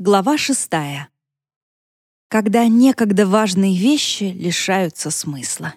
Глава шестая. Когда некогда важные вещи лишаются смысла.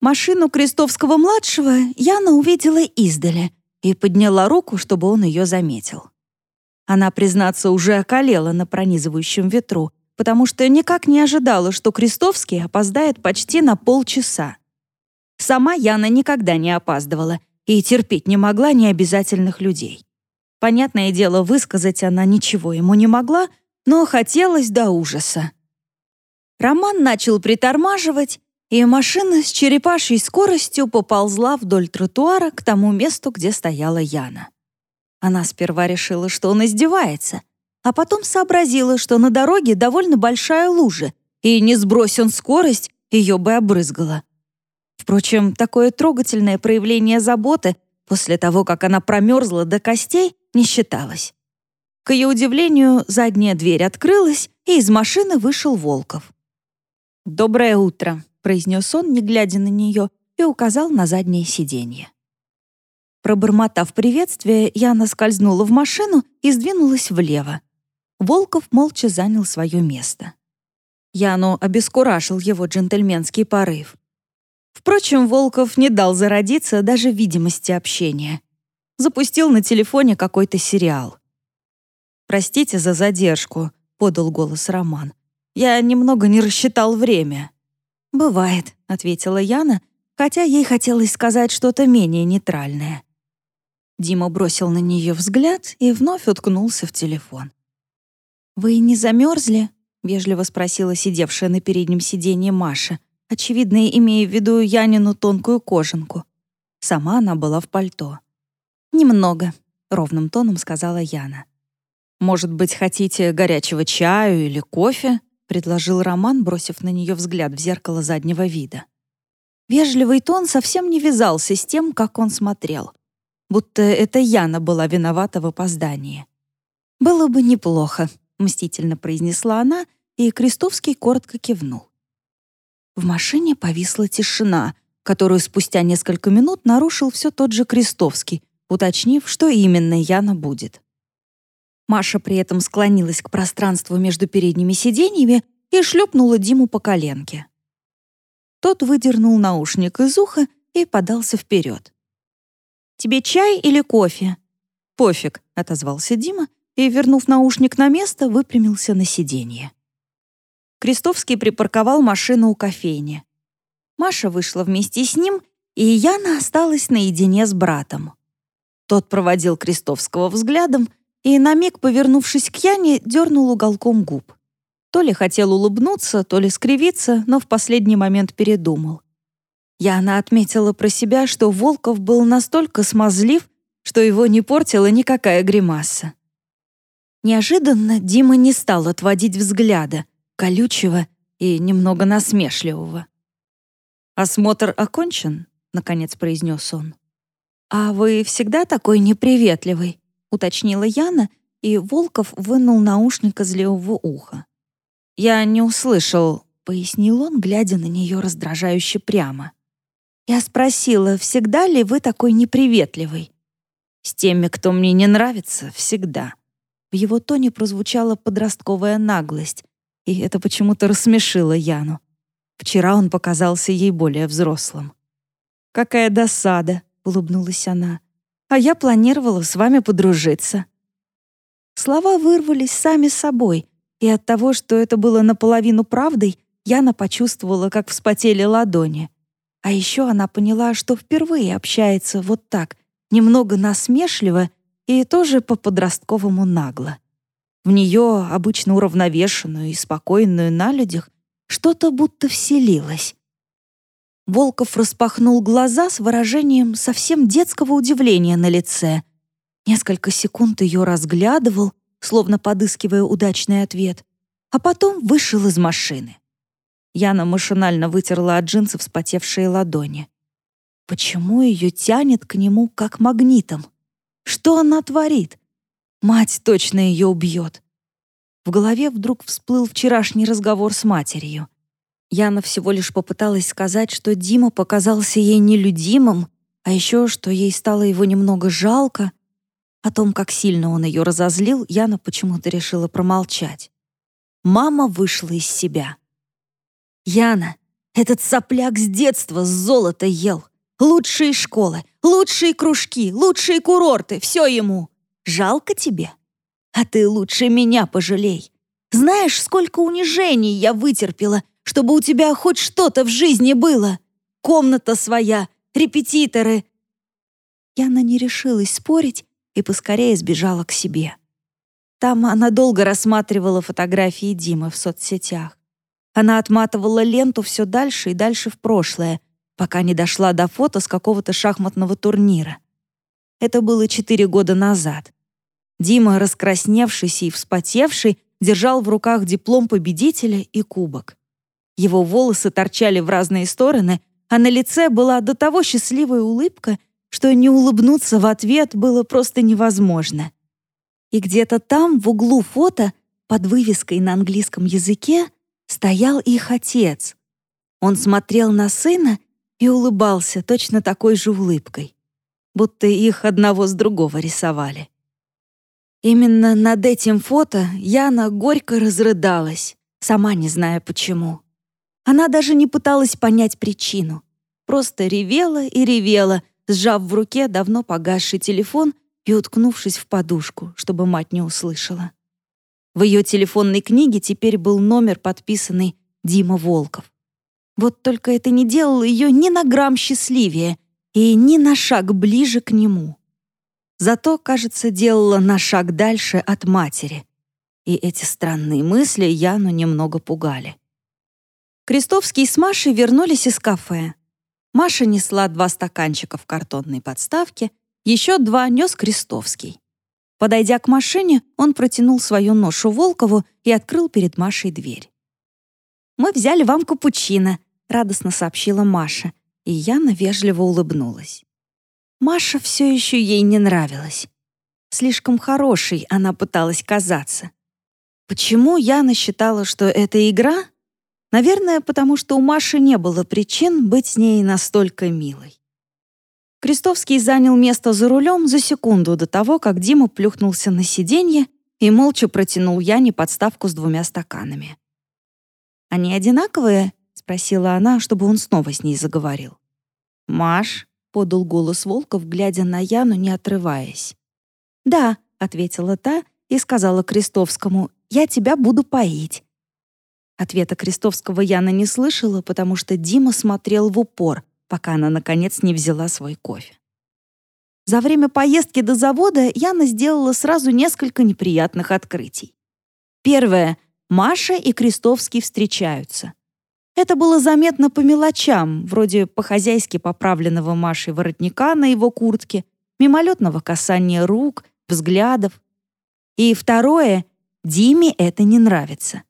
Машину Крестовского-младшего Яна увидела издали и подняла руку, чтобы он ее заметил. Она, признаться, уже околела на пронизывающем ветру, потому что никак не ожидала, что Крестовский опоздает почти на полчаса. Сама Яна никогда не опаздывала и терпеть не могла необязательных людей. Понятное дело, высказать она ничего ему не могла, но хотелось до ужаса. Роман начал притормаживать, и машина с черепашьей скоростью поползла вдоль тротуара к тому месту, где стояла Яна. Она сперва решила, что он издевается, а потом сообразила, что на дороге довольно большая лужа, и не сбрось скорость, ее бы обрызгала. Впрочем, такое трогательное проявление заботы после того, как она промерзла до костей, не считалось. К ее удивлению, задняя дверь открылась, и из машины вышел Волков. «Доброе утро», — произнес он, не глядя на нее, и указал на заднее сиденье. Пробормотав приветствие, Яна скользнула в машину и сдвинулась влево. Волков молча занял свое место. Яну обескуражил его джентльменский порыв. Впрочем, Волков не дал зародиться даже видимости общения запустил на телефоне какой-то сериал. «Простите за задержку», — подал голос Роман. «Я немного не рассчитал время». «Бывает», — ответила Яна, хотя ей хотелось сказать что-то менее нейтральное. Дима бросил на нее взгляд и вновь уткнулся в телефон. «Вы не замерзли?» — вежливо спросила сидевшая на переднем сиденье Маша, очевидно, имея в виду Янину тонкую кожанку. Сама она была в пальто. «Немного», — ровным тоном сказала Яна. «Может быть, хотите горячего чаю или кофе?» — предложил Роман, бросив на нее взгляд в зеркало заднего вида. Вежливый тон совсем не вязался с тем, как он смотрел. Будто это Яна была виновата в опоздании. «Было бы неплохо», — мстительно произнесла она, и Крестовский коротко кивнул. В машине повисла тишина, которую спустя несколько минут нарушил все тот же Крестовский, уточнив, что именно Яна будет. Маша при этом склонилась к пространству между передними сиденьями и шлепнула Диму по коленке. Тот выдернул наушник из уха и подался вперед. «Тебе чай или кофе?» «Пофиг», — отозвался Дима и, вернув наушник на место, выпрямился на сиденье. Крестовский припарковал машину у кофейни. Маша вышла вместе с ним, и Яна осталась наедине с братом. Тот проводил Крестовского взглядом и, на миг повернувшись к Яне, дернул уголком губ. То ли хотел улыбнуться, то ли скривиться, но в последний момент передумал. Яна отметила про себя, что Волков был настолько смазлив, что его не портила никакая гримаса. Неожиданно Дима не стал отводить взгляда, колючего и немного насмешливого. «Осмотр окончен», — наконец произнес он. «А вы всегда такой неприветливый?» — уточнила Яна, и Волков вынул наушник из левого уха. «Я не услышал», — пояснил он, глядя на нее раздражающе прямо. «Я спросила, всегда ли вы такой неприветливый?» «С теми, кто мне не нравится, всегда». В его тоне прозвучала подростковая наглость, и это почему-то рассмешило Яну. Вчера он показался ей более взрослым. «Какая досада!» — улыбнулась она. «А я планировала с вами подружиться». Слова вырвались сами собой, и от того, что это было наполовину правдой, Яна почувствовала, как вспотели ладони. А еще она поняла, что впервые общается вот так, немного насмешливо и тоже по-подростковому нагло. В нее, обычно уравновешенную и спокойную на людях, что-то будто вселилось. Волков распахнул глаза с выражением совсем детского удивления на лице. Несколько секунд ее разглядывал, словно подыскивая удачный ответ, а потом вышел из машины. Яна машинально вытерла от джинсов вспотевшие ладони. Почему ее тянет к нему как магнитом? Что она творит? Мать точно ее убьет. В голове вдруг всплыл вчерашний разговор с матерью. Яна всего лишь попыталась сказать, что Дима показался ей нелюдимым, а еще, что ей стало его немного жалко. О том, как сильно он ее разозлил, Яна почему-то решила промолчать. Мама вышла из себя. «Яна, этот сопляк с детства золото ел. Лучшие школы, лучшие кружки, лучшие курорты — все ему. Жалко тебе? А ты лучше меня пожалей. Знаешь, сколько унижений я вытерпела, чтобы у тебя хоть что-то в жизни было? Комната своя, репетиторы». Яна не решилась спорить и поскорее сбежала к себе. Там она долго рассматривала фотографии Димы в соцсетях. Она отматывала ленту все дальше и дальше в прошлое, пока не дошла до фото с какого-то шахматного турнира. Это было четыре года назад. Дима, раскрасневшийся и вспотевший, держал в руках диплом победителя и кубок. Его волосы торчали в разные стороны, а на лице была до того счастливая улыбка, что не улыбнуться в ответ было просто невозможно. И где-то там, в углу фото, под вывеской на английском языке, стоял их отец. Он смотрел на сына и улыбался точно такой же улыбкой, будто их одного с другого рисовали. Именно над этим фото Яна горько разрыдалась, сама не зная почему. Она даже не пыталась понять причину. Просто ревела и ревела, сжав в руке давно погасший телефон и уткнувшись в подушку, чтобы мать не услышала. В ее телефонной книге теперь был номер, подписанный Дима Волков. Вот только это не делало ее ни на грамм счастливее и ни на шаг ближе к нему. Зато, кажется, делала на шаг дальше от матери. И эти странные мысли Яну немного пугали. Крестовский с Машей вернулись из кафе. Маша несла два стаканчика в картонной подставке, еще два нес Крестовский. Подойдя к машине, он протянул свою ношу Волкову и открыл перед Машей дверь. «Мы взяли вам капучино», — радостно сообщила Маша, и Яна вежливо улыбнулась. Маша все еще ей не нравилась. Слишком хорошей она пыталась казаться. Почему Яна считала, что это игра? Наверное, потому что у Маши не было причин быть с ней настолько милой. Крестовский занял место за рулем за секунду до того, как Дима плюхнулся на сиденье и молча протянул Яне подставку с двумя стаканами. «Они одинаковые?» — спросила она, чтобы он снова с ней заговорил. «Маш», — подал голос Волков, глядя на Яну, не отрываясь. «Да», — ответила та и сказала Крестовскому, «я тебя буду поить». Ответа Крестовского Яна не слышала, потому что Дима смотрел в упор, пока она, наконец, не взяла свой кофе. За время поездки до завода Яна сделала сразу несколько неприятных открытий. Первое. Маша и Крестовский встречаются. Это было заметно по мелочам, вроде по-хозяйски поправленного Машей воротника на его куртке, мимолетного касания рук, взглядов. И второе. Диме это не нравится.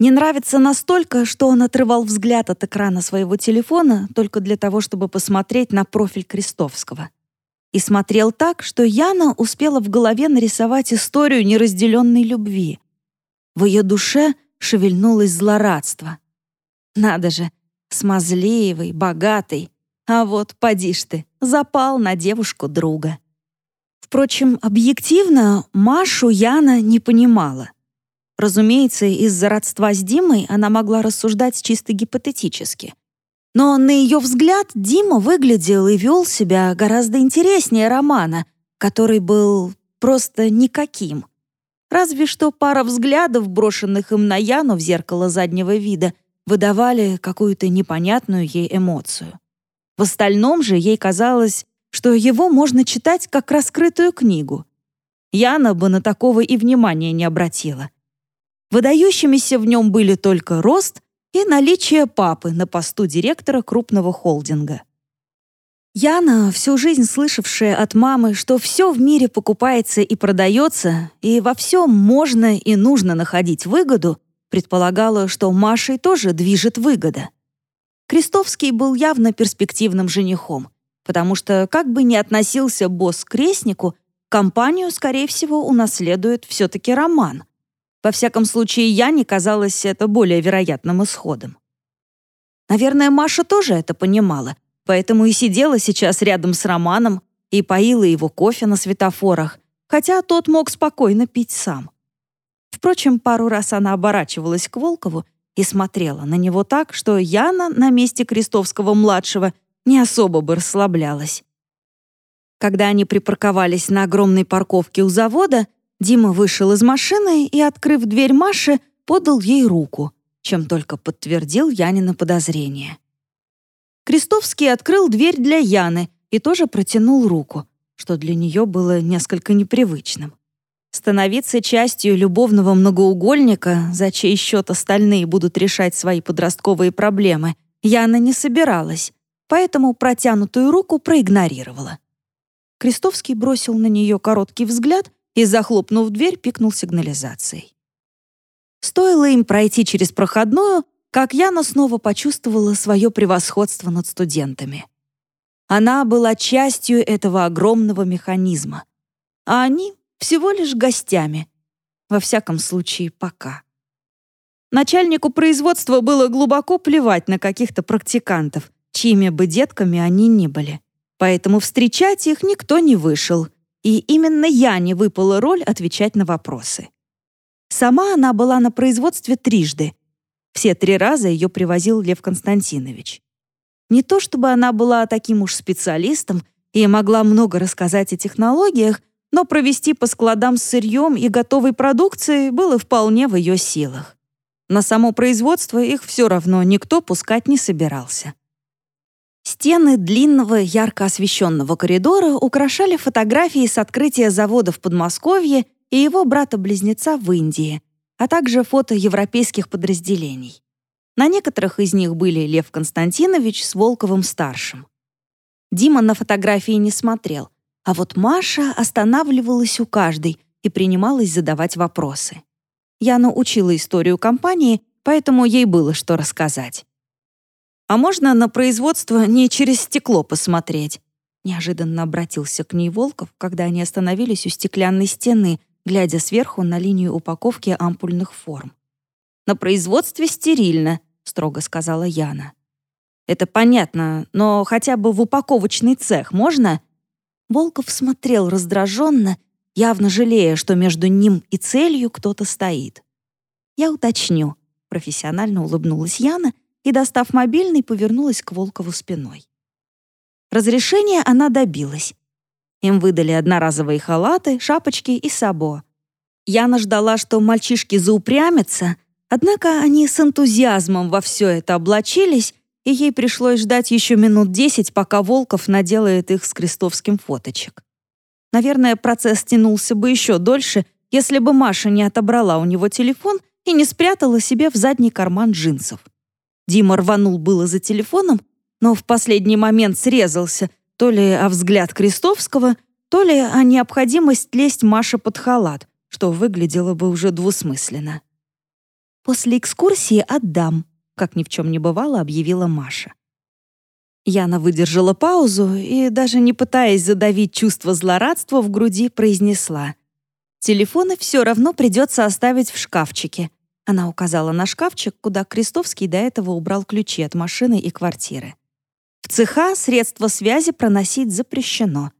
Не нравится настолько, что он отрывал взгляд от экрана своего телефона только для того, чтобы посмотреть на профиль Крестовского. И смотрел так, что Яна успела в голове нарисовать историю неразделенной любви. В ее душе шевельнулось злорадство. Надо же, смазливый, богатый. А вот, поди ж ты, запал на девушку друга. Впрочем, объективно Машу Яна не понимала. Разумеется, из-за родства с Димой она могла рассуждать чисто гипотетически. Но на ее взгляд Дима выглядел и вел себя гораздо интереснее Романа, который был просто никаким. Разве что пара взглядов, брошенных им на Яну в зеркало заднего вида, выдавали какую-то непонятную ей эмоцию. В остальном же ей казалось, что его можно читать как раскрытую книгу. Яна бы на такого и внимания не обратила. Выдающимися в нем были только рост и наличие папы на посту директора крупного холдинга. Яна, всю жизнь слышавшая от мамы, что все в мире покупается и продается, и во всем можно и нужно находить выгоду, предполагала, что Машей тоже движет выгода. Крестовский был явно перспективным женихом, потому что, как бы ни относился босс к крестнику, компанию, скорее всего, унаследует все-таки Роман — во всяком случае, я не казалось это более вероятным исходом. Наверное, Маша тоже это понимала, поэтому и сидела сейчас рядом с Романом и поила его кофе на светофорах, хотя тот мог спокойно пить сам. Впрочем, пару раз она оборачивалась к Волкову и смотрела на него так, что Яна на месте Крестовского-младшего не особо бы расслаблялась. Когда они припарковались на огромной парковке у завода, Дима вышел из машины и, открыв дверь Маши, подал ей руку, чем только подтвердил Янина подозрение. Крестовский открыл дверь для Яны и тоже протянул руку, что для нее было несколько непривычным. Становиться частью любовного многоугольника, за чей счет остальные будут решать свои подростковые проблемы, Яна не собиралась, поэтому протянутую руку проигнорировала. Крестовский бросил на нее короткий взгляд и, захлопнув дверь, пикнул сигнализацией. Стоило им пройти через проходную, как Яна снова почувствовала свое превосходство над студентами. Она была частью этого огромного механизма, а они всего лишь гостями. Во всяком случае, пока. Начальнику производства было глубоко плевать на каких-то практикантов, чьими бы детками они ни были. Поэтому встречать их никто не вышел, и именно я не выпала роль отвечать на вопросы. Сама она была на производстве трижды. Все три раза ее привозил Лев Константинович. Не то чтобы она была таким уж специалистом и могла много рассказать о технологиях, но провести по складам с сырьем и готовой продукцией было вполне в ее силах. На само производство их все равно никто пускать не собирался. Стены длинного, ярко освещенного коридора украшали фотографии с открытия завода в Подмосковье и его брата-близнеца в Индии, а также фото европейских подразделений. На некоторых из них были Лев Константинович с Волковым-старшим. Дима на фотографии не смотрел, а вот Маша останавливалась у каждой и принималась задавать вопросы. Я научила историю компании, поэтому ей было что рассказать. «А можно на производство не через стекло посмотреть?» Неожиданно обратился к ней Волков, когда они остановились у стеклянной стены, глядя сверху на линию упаковки ампульных форм. «На производстве стерильно», — строго сказала Яна. «Это понятно, но хотя бы в упаковочный цех можно?» Волков смотрел раздраженно, явно жалея, что между ним и целью кто-то стоит. «Я уточню», — профессионально улыбнулась Яна и, достав мобильный, повернулась к Волкову спиной. Разрешение она добилась. Им выдали одноразовые халаты, шапочки и сабо. Яна ждала, что мальчишки заупрямятся, однако они с энтузиазмом во все это облачились, и ей пришлось ждать еще минут десять, пока Волков наделает их с крестовским фоточек. Наверное, процесс тянулся бы еще дольше, если бы Маша не отобрала у него телефон и не спрятала себе в задний карман джинсов. Дима рванул было за телефоном, но в последний момент срезался то ли о взгляд Крестовского, то ли о необходимость лезть Маше под халат, что выглядело бы уже двусмысленно. «После экскурсии отдам», — как ни в чем не бывало, объявила Маша. Яна выдержала паузу и, даже не пытаясь задавить чувство злорадства в груди, произнесла. «Телефоны все равно придется оставить в шкафчике. Она указала на шкафчик, куда Крестовский до этого убрал ключи от машины и квартиры. В цеха средства связи проносить запрещено.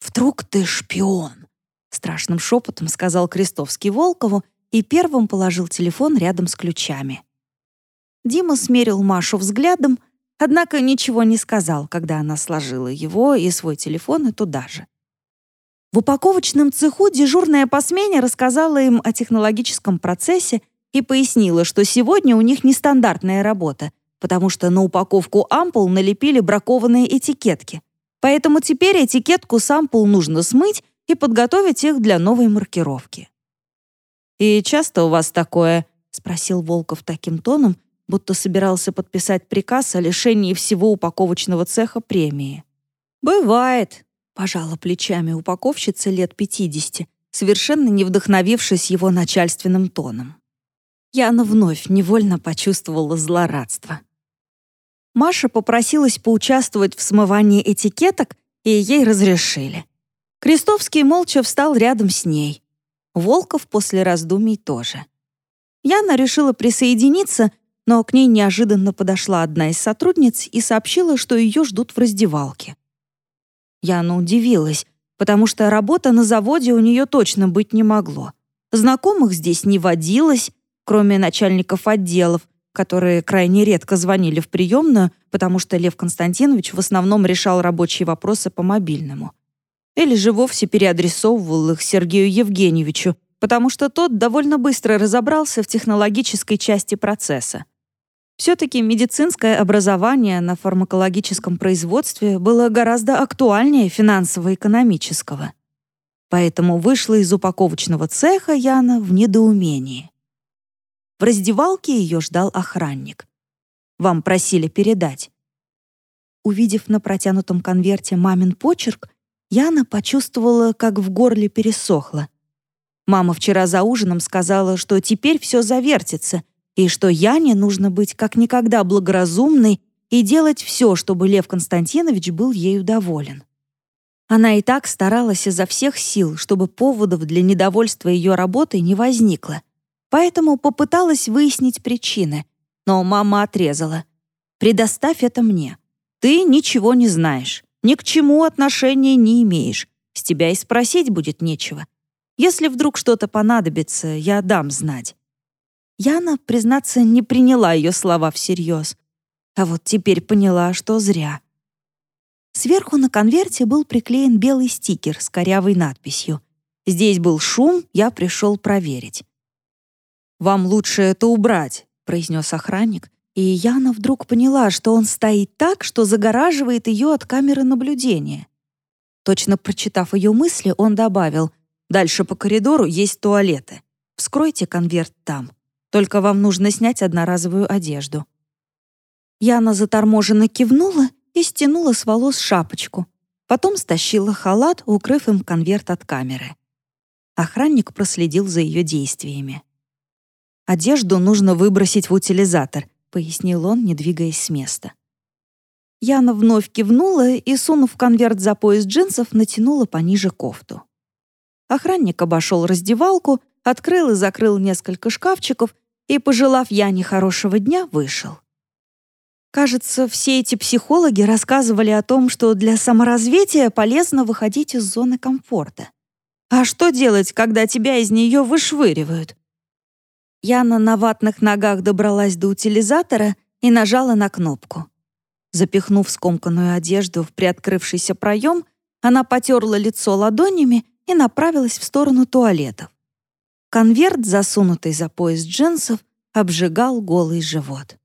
«Вдруг ты шпион?» — страшным шепотом сказал Крестовский Волкову и первым положил телефон рядом с ключами. Дима смерил Машу взглядом, однако ничего не сказал, когда она сложила его и свой телефон и туда же. В упаковочном цеху дежурная по смене рассказала им о технологическом процессе и пояснила, что сегодня у них нестандартная работа, потому что на упаковку ампул налепили бракованные этикетки. Поэтому теперь этикетку с ампул нужно смыть и подготовить их для новой маркировки. «И часто у вас такое?» — спросил Волков таким тоном, будто собирался подписать приказ о лишении всего упаковочного цеха премии. «Бывает», — пожала плечами упаковщица лет 50, совершенно не вдохновившись его начальственным тоном. Яна вновь невольно почувствовала злорадство. Маша попросилась поучаствовать в смывании этикеток, и ей разрешили. Крестовский молча встал рядом с ней. Волков после раздумий тоже. Яна решила присоединиться, но к ней неожиданно подошла одна из сотрудниц и сообщила, что ее ждут в раздевалке. Яна удивилась, потому что работа на заводе у нее точно быть не могло. Знакомых здесь не водилось, кроме начальников отделов, которые крайне редко звонили в приемную, потому что Лев Константинович в основном решал рабочие вопросы по мобильному. Или же вовсе переадресовывал их Сергею Евгеньевичу, потому что тот довольно быстро разобрался в технологической части процесса. Все-таки медицинское образование на фармакологическом производстве было гораздо актуальнее финансово-экономического. Поэтому вышла из упаковочного цеха Яна в недоумении. В раздевалке ее ждал охранник. «Вам просили передать». Увидев на протянутом конверте мамин почерк, Яна почувствовала, как в горле пересохло. Мама вчера за ужином сказала, что теперь все завертится, и что Яне нужно быть как никогда благоразумной и делать все, чтобы Лев Константинович был ею доволен. Она и так старалась изо всех сил, чтобы поводов для недовольства ее работой не возникло — Поэтому попыталась выяснить причины, но мама отрезала. «Предоставь это мне. Ты ничего не знаешь, ни к чему отношения не имеешь, с тебя и спросить будет нечего. Если вдруг что-то понадобится, я дам знать». Яна, признаться, не приняла ее слова всерьез. А вот теперь поняла, что зря. Сверху на конверте был приклеен белый стикер с корявой надписью. «Здесь был шум, я пришел проверить». «Вам лучше это убрать», — произнес охранник, и Яна вдруг поняла, что он стоит так, что загораживает ее от камеры наблюдения. Точно прочитав ее мысли, он добавил, «Дальше по коридору есть туалеты. Вскройте конверт там. Только вам нужно снять одноразовую одежду». Яна заторможенно кивнула и стянула с волос шапочку. Потом стащила халат, укрыв им конверт от камеры. Охранник проследил за ее действиями. «Одежду нужно выбросить в утилизатор», — пояснил он, не двигаясь с места. Яна вновь кивнула и, сунув конверт за пояс джинсов, натянула пониже кофту. Охранник обошел раздевалку, открыл и закрыл несколько шкафчиков и, пожелав Яне хорошего дня, вышел. Кажется, все эти психологи рассказывали о том, что для саморазвития полезно выходить из зоны комфорта. А что делать, когда тебя из нее вышвыривают? Яна на ватных ногах добралась до утилизатора и нажала на кнопку. Запихнув скомканную одежду в приоткрывшийся проем, она потерла лицо ладонями и направилась в сторону туалетов. Конверт, засунутый за пояс джинсов, обжигал голый живот.